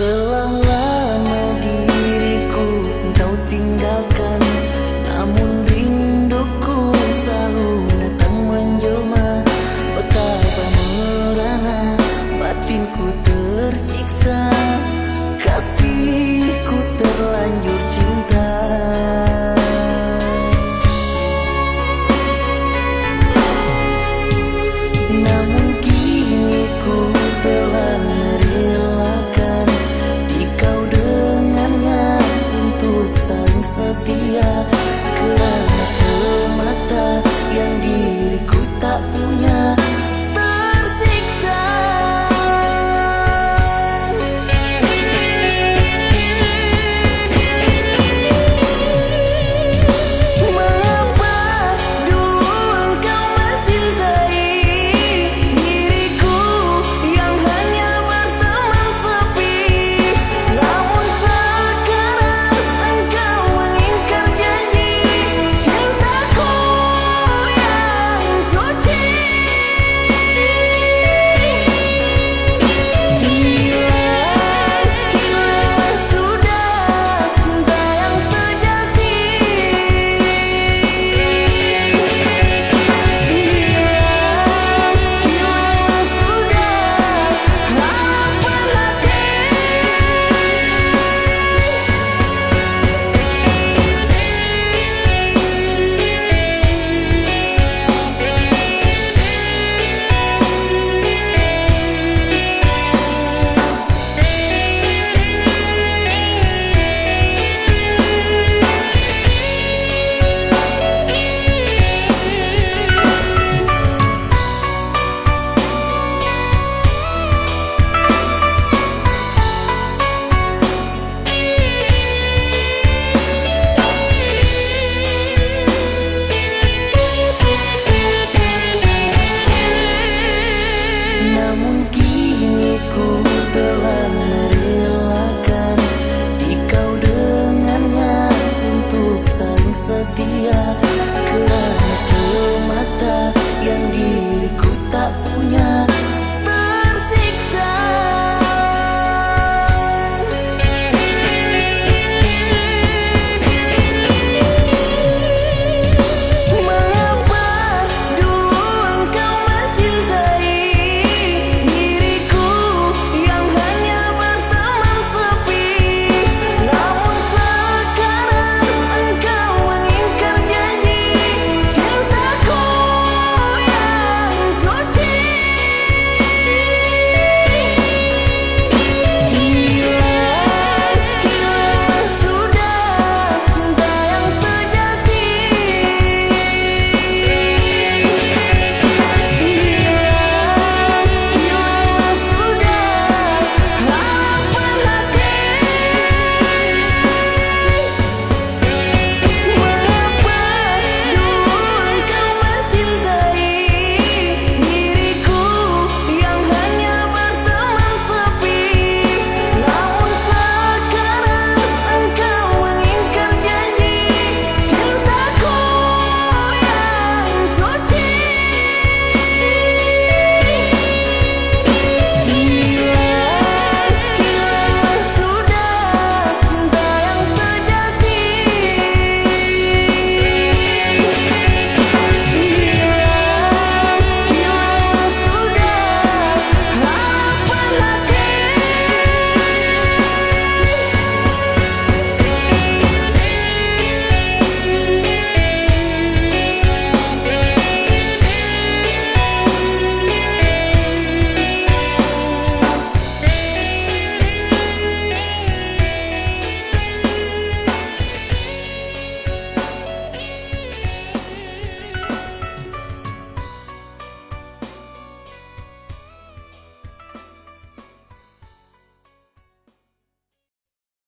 Telah Namun kini ku telah merelakan. Dikau dengannya untuk sang setia.